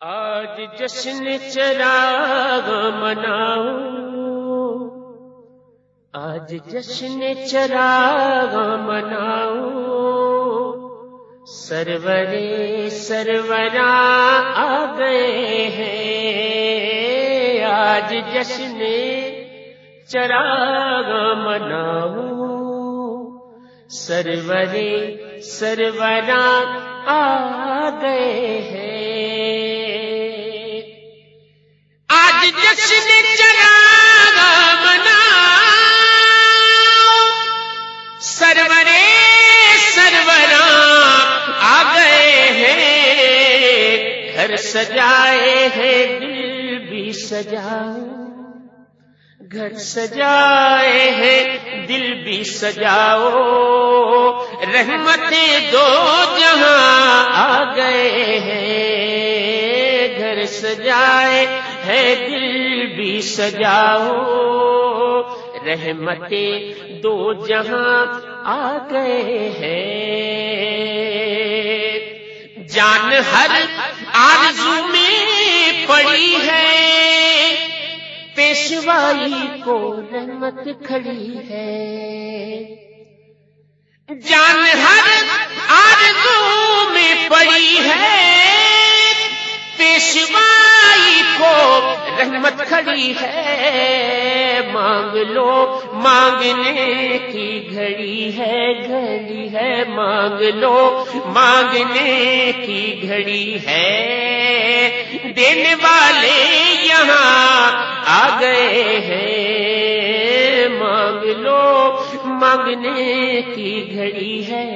آج جشن چراغ مناؤ۔ آج جشن چراغ مناؤ۔ سرورے سرورا آ گئے ہیں۔ آج جشن چراغ مناؤ۔ سرورے سرورا آ گئے ہیں۔ جشن چراغ منا سرورے سرورا آ گئے ہیں۔ گھر سجائے ہیں، دل بھی سجاؤ۔ گھر سجائے ہیں، دل بھی سجاؤ۔ رحمتیں دو جہاں آ گئے ہیں۔ گھر سجائے ہے دل بھی سجاؤ۔ رحمتیں دو جہاں آ گئے ہیں۔ جان ہر آرزو میں پڑی ہے۔ پیشوائی کو رحمت کھڑی ہے۔ جان ہر آرزو میں پڑی ہے۔ پیشوائی رحمت کھڑی ہے، مانگ لو، مانگنے کی گھڑی ہے گھڑی ہے، مانگ لو، مانگنے کی گھڑی ہے۔ دینے والے یہاں آ گئے ہیں، مانگ لو، مانگنے کی گھڑی ہے۔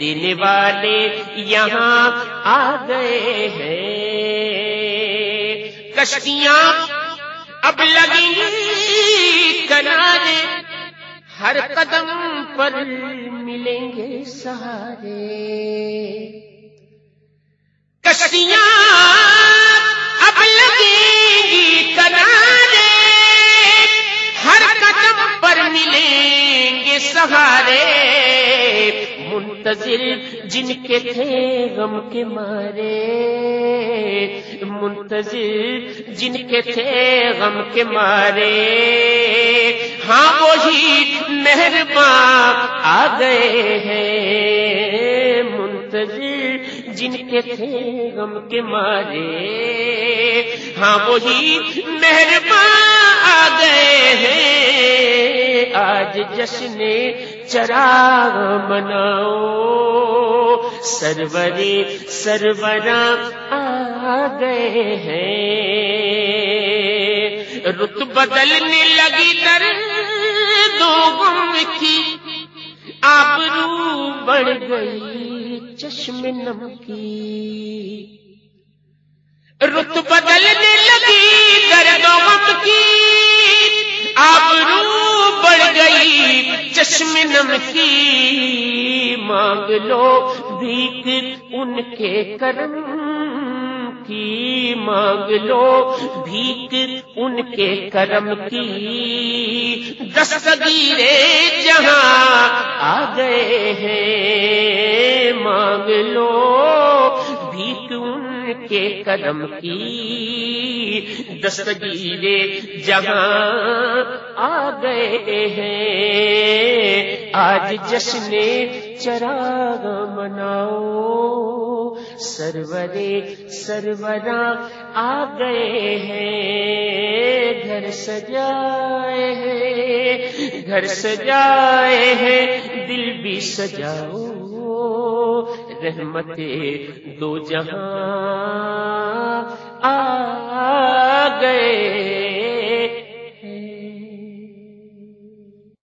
دینے والے یہاں آ گئے ہیں۔ کشتیاں اب لگیں کنارے، ہر قدم پر ملیں گے سہارے۔ کشتیاں اب لگیں گی کنارے، ہر قدم پر ملیں گے سہارے۔ منتظر جن کے تھے غم کے مارے۔ منتظر جن کے تھے غم کے مارے۔ ہاں وہی مہربان آ گئے ہیں۔ منتظر جن کے تھے غم کے مارے۔ ہاں وہی مہربان آ گئے ہیں۔ آج جشن چراغ مناؤ سروری سرورا آ گئے ہیں۔ رت بدلنے لگی در دو غم کی آبرو بڑھ گئی چشم نم کی۔ رت بدلنے چشم نم کی مانگ لو، بھیک ان کے کرم کی مانگ لو، بھیک ان کے کرم کی۔ دستگیرے جہاں آ گئے ہیں، مانگ لو، بھیک ان کے کرم کی۔ دستگیرے جہاں آ گئے ہیں۔ آج جشن چراغ مناؤ۔ سرورے سرورا آ گئے ہیں۔ گھر سجائے ہیں۔ گھر سجائے ہیں۔ دل بھی سجاؤ۔ رحمت دو جہاں آ گئے۔